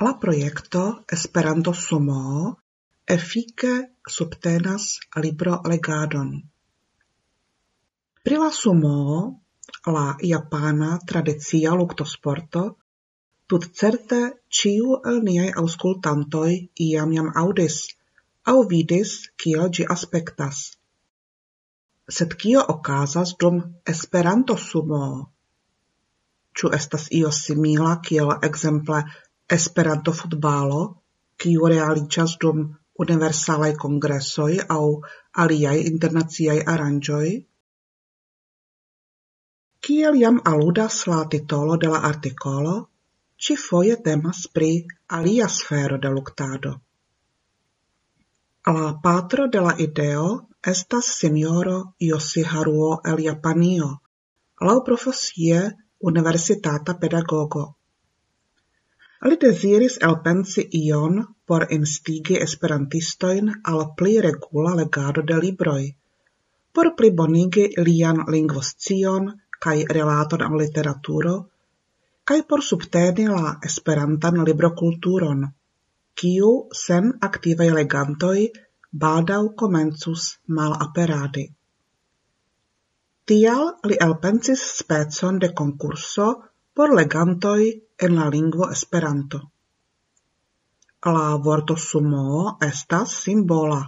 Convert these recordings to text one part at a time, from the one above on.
La projekto Esperanto Sumo efike subtenas libro legadon. Pri la sumo la japana tradicia luktosporto, tutcerte ciu el niai aŭskultantoj iam jam audis au vidis kiel gi aspektas. Sed kio okazas dum Esperanto Sumo? Ĉu estas io simila kiel ekzemple Esperanto-futbalo, kiu realiĝas dum universalaj kongresoj aŭ aliaj internaciaj aranĝoj? Kiel jam aludas la titolo de la artikolo, ĉifoje temas pri alia sfero de luktado. La patro de la ideo estas sinjoro Yoshiharuo el Japanio, laŭ profesie universitata pedagogo. Li desiris elpensi ion por instigi esperantistojn al pli regula legado de libroj, por plibonigi lian lingvoscion kaj relaton al literaturo, kaj por subteni la esperantan librokulturon, kiu sen aktivaj legantoj baldaŭ komencus malaperadi. Tial li elpensis specon de concurso por legantoj en la lingvo Esperanto. La vortosumoo estas simbola,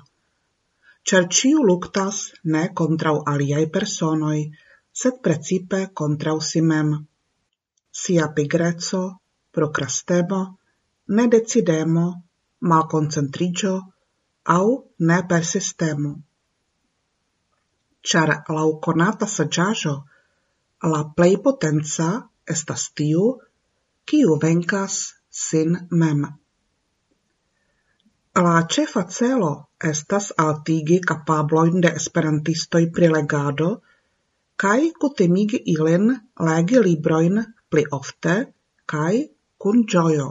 ĉar ciu luktas ne kontraŭ aliaj personoj, sed precipe kontraŭ si mem. Sia pigreco, prokrastemo, nedecidemo, malkoncentriĝo aŭ nepersistemo. Ĉar laŭ konata saĝaĵo, la plej potenca estas tiu, kiu venkas sin mem. La cefa celo estas altigi capabloin de esperantistoi pri legado kaj kutimigi ilin legi libroin pli ofte kaj kun gioio.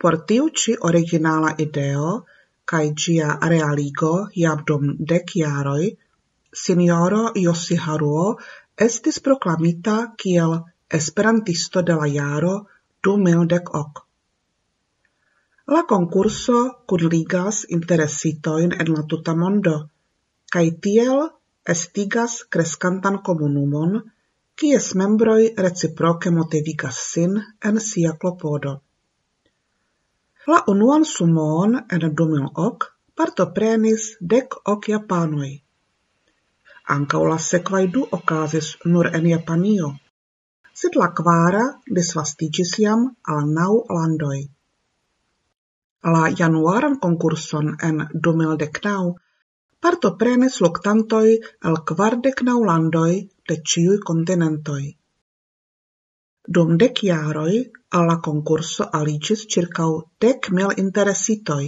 Por tiu ci originala ideo kai gia realigo jam dom dek jaroj, signoro Yoshiharuo estis proklamita kiel Esperantisto de la jaro 2010. La concurso kunligas interesitoin en la tuta mondo kaj tiel estigas kreskantan komunumon, kies membroj reciproke motivigas sin en sia klopodo. La unuan sumon en 2010 partoprenis dek ok japanoj. Ankaŭ la sekvaj du okazis nur en Japanio – sed la quara disvastigis jam al nau landoj. La januaran concurson en 2019 partoprenis luktantoj el quardec nau landoj de ciui kontinentoj. Dum dec jaroj alla concurso alicis circau dec mil interesitoj,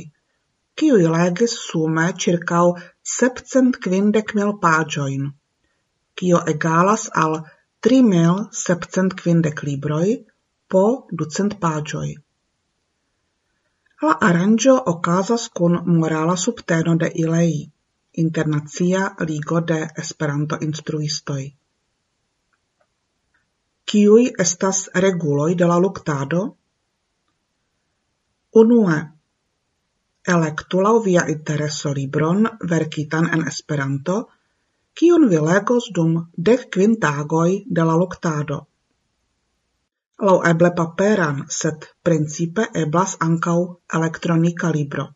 kiuj legis sume ĉirkaŭ 750 mil pagioin, kio egalas al 3750 libroi po ducent pagioi. La aranjo okazas kun morala subteno de ilei, Internacia Ligo de Esperanto Instruistoi. Kiui estas reguloi de la luktado? Unue, elektu lau via intereso libron verkitan en Esperanto, kiun vi legos dum dec kvin de la luktado. Lau eble paperan, set principe eblas ancau elektronika libro.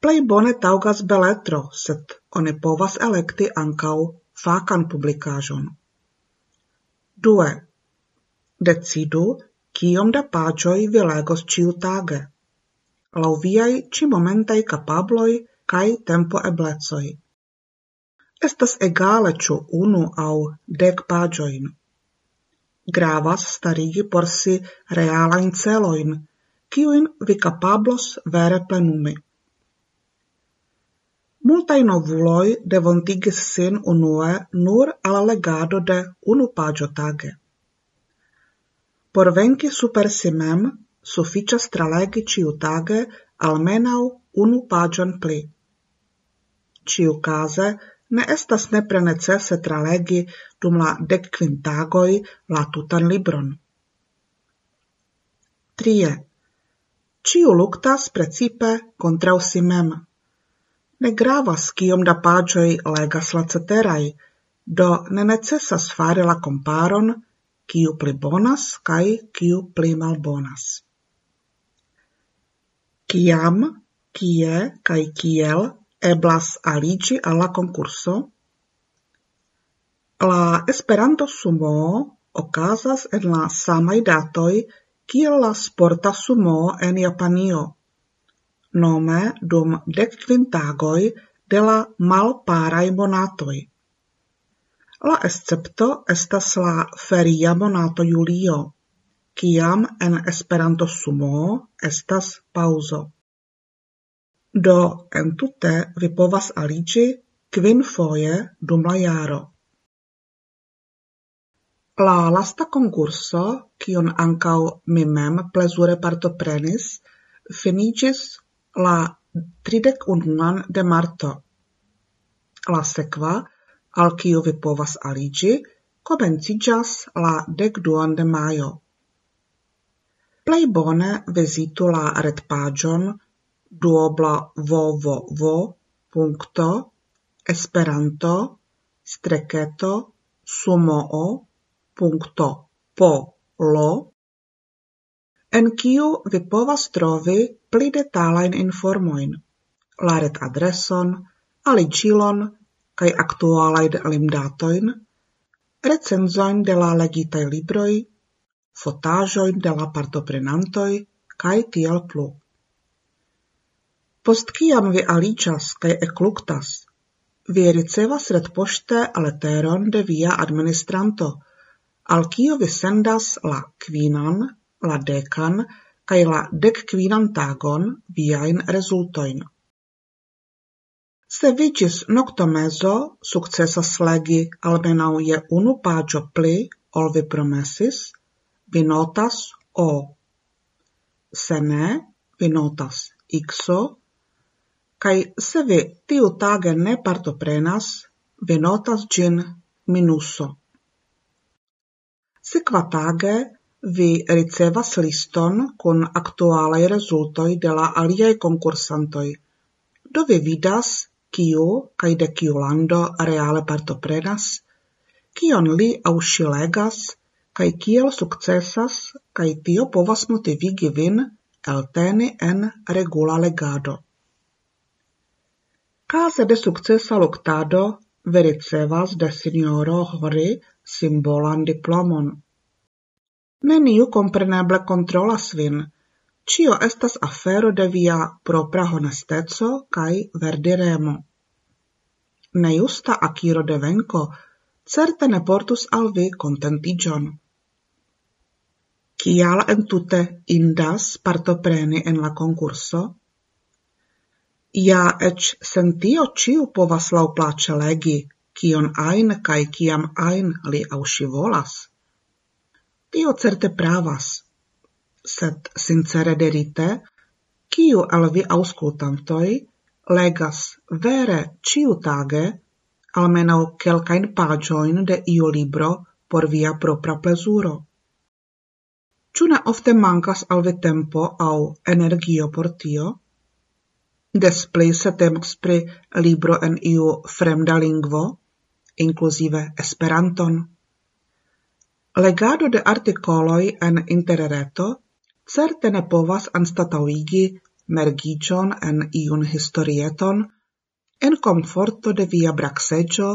Plei bone taugas beletro, set one povas elekti ancau fakan publikaĵon. Due. Decidu, kiom da pagioi vi legos ĉiutage. Lau viai ci momentai capabloi kaj tempo eblecoi estas egala ĉu unu aŭ dek paĝojn. Gravas starigi por si realajn celojn, kiujn vi kapablos vere plenumi. Multaj novuloj devontigis sin unue nur al legado de unu paĝo tage. Por venki super si mem, sufiĉas tralegi ĉiutage almenaŭ unu paĝon pli. Ĉiukaze Ne estas nepre necese tralegi dum la dekkvin tagoj la tutan libron. Trie. Ciu luktas precipe kontraŭ si mem. Ne gravas kiom da paĝoj legas la ceteraj, do ne necesas fari la komparon kiu pli bonas kaj kiu pli malbonas. Kiam, kie kaj kiel eblas aligi al la. La Esperanto sumo okazas en la samaj datoj kiel la sporta sumo en Japanio, nome dum dekkvin tagoj de la malparaj monatoj. La escepto estas la feria monato julio, kiam en Esperanto sumo estas pauzo. Do entute vi povas quin kvinfoje dum la jaro. La lasta concurso, kion ancau mi mem plezure partoprenis, finigis la 31 de marto. La sekva, al kiu vi povas aligi, komenciĝas la 12 de majo. Plej bone vizitu la retpagion duobla www punto esperanto streketo sumoo punkto polo en kiu vi povas trovi pli detalajn informojn, la retadreson, aliĝilon kaj aktualajn limdatojn, recenzojn de la legitaj libroj, fotaĵojn de la partoprenantoj kaj tiel plu. Post kiam vi aličas kai ecluctas, vi ricevas ret pošte leteron de via administranto, al kio vi sendas la quinan, la decan, kai la dec quinan tagon viain resultoin. Se vicis nocto mezo successas legi almenau je unu pagio pli ol vi promesis, vi notas O. Se ne, vi notas Xo, kai se vi tiutage ne partoprenas, vi notas gin minuso. Sekvatage vi ricevas liston kun aktualaj rezultoj de la aliaj konkursantoj. Do vi vidas, kiu kaj de kiu lando reale partoprenas, kion li au ŝi legas, kaj kiel sukcesas, kaj tio povas motivigi vin elteni en regula legado. Case de successa luctado vericevas de signoro Hori simbolan diplomon. Neniu compreneble controlas vin, Cio estas afero de via propra honestezo cae verdiremo. Nejusta aciro de venco certe ne portus al vi contentigion. Cial entute indas partopreni en la concurso? ja ec sen tio ĉiu povas place legi, kion ain kai kiam ain li au ŝi volas. Tio certe pravas, sed sincere derite, kiu al vi auscultantoi legas vere ĉiutage almenau kelkain pagioin de io libro por via propra plezuro. Ĉu ne ofte mankas al vi tempo au energio por tio? Des pli se temus pri libro en iu fremda lingvo, inclusive Esperanton. Legado de artikoloj en interreto certe ne povas anstataŭigi mergicion en iun historieton en komforto de via braxeggio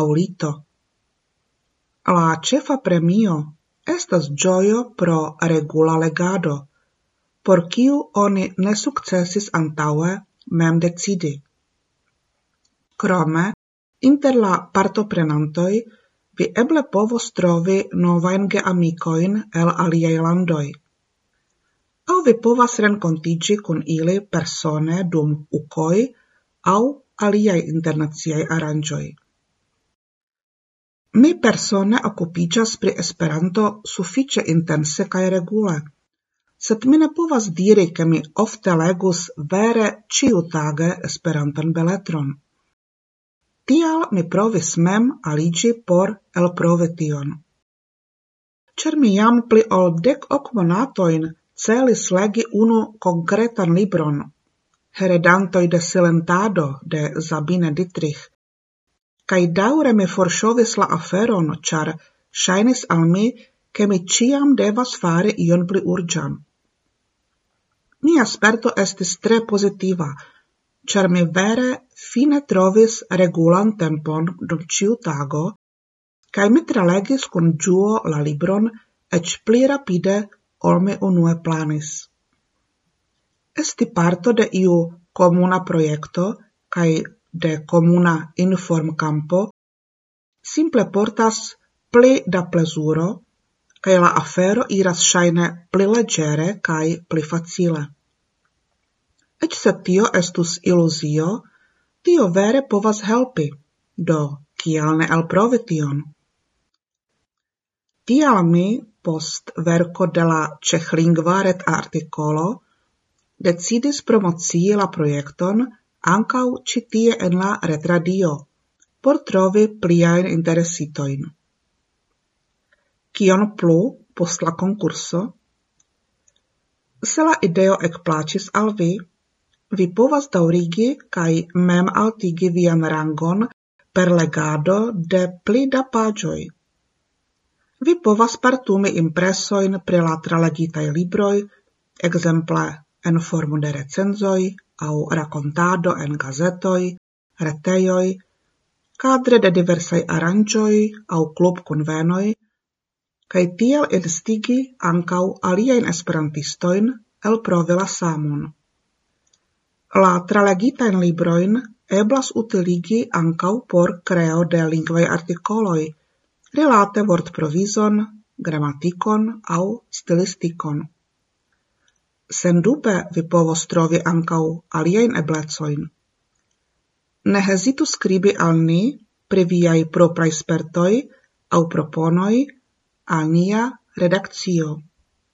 aŭ lito. La ĉefa premio estas gioio pro regula legado, por kiu oni ne successis antaŭe mem decidi. Krome, inter la partoprenantoi, vi eble povos trovi novajn geamikojn el aliaj landoj. Au vi povas rencontigi kun ili persone dum ukoj au aliaj internaciaj aranjoi. Mi persone okupiĝas pri Esperanto suffice intense cae regule – sed mi ne povas diri, ke mi ofte legus vere ciutage esperantan beletron. Tial mi provis mem aligi por el provetion. Cer mi jam pli ol dek ok monatoin celis legi unu konkretan libron, heredantoi de silentado de Sabine Dietrich, kaj daure me forŝovis la aferon, char shainis al mi, ke mi ciam devas fare ion pli urgian. Nia sperto estis tre positiva, char mi vere fine trovis regulan tempon dum ciu tago, cae mi tralegis con giuo la libron ec pli rapide, ol me unue planis. Esti parto de iu comuna proiecto cae de comuna inform campo simple portas pli da plesuro, cae la afero iras shaine pli leĝere kaj pli facile. Ec se tio estus illusio, tio vere povas helpi, do kial ne elprovi tion? Tial mi, post verko de la ĉehlingva retartikolo, decidis promocii la projekton ancau citie en la retradio por trovi pliain interesitoin. Kion plu post la concurso? Se la ideo ekplaĉis al vi, vi povas daurigi cae mem altigi vian rangon per legado de pli da pagioi. Vi povas partumi impresoin pri la tralegitai libroi, exemple en formu de recenzoj au rakontado en gazetoj, retejoj, kadre de diversai aranĝoj au klub kunvenoj, kaj tiel instigi ankaŭ aliajn esperantistojn elprovi la samon. La tralegitajn librojn eblas utiligi ankaŭ por kreo de lingvaj artikoloj rilate vortprovizon, gramatikon aŭ stilistikon. Sendube vi povos trovi ankaŭ aliajn eblecojn. Ne hezitu skribi al ni pri viaj propraj spertoj aŭ proponoj Ania redakcio.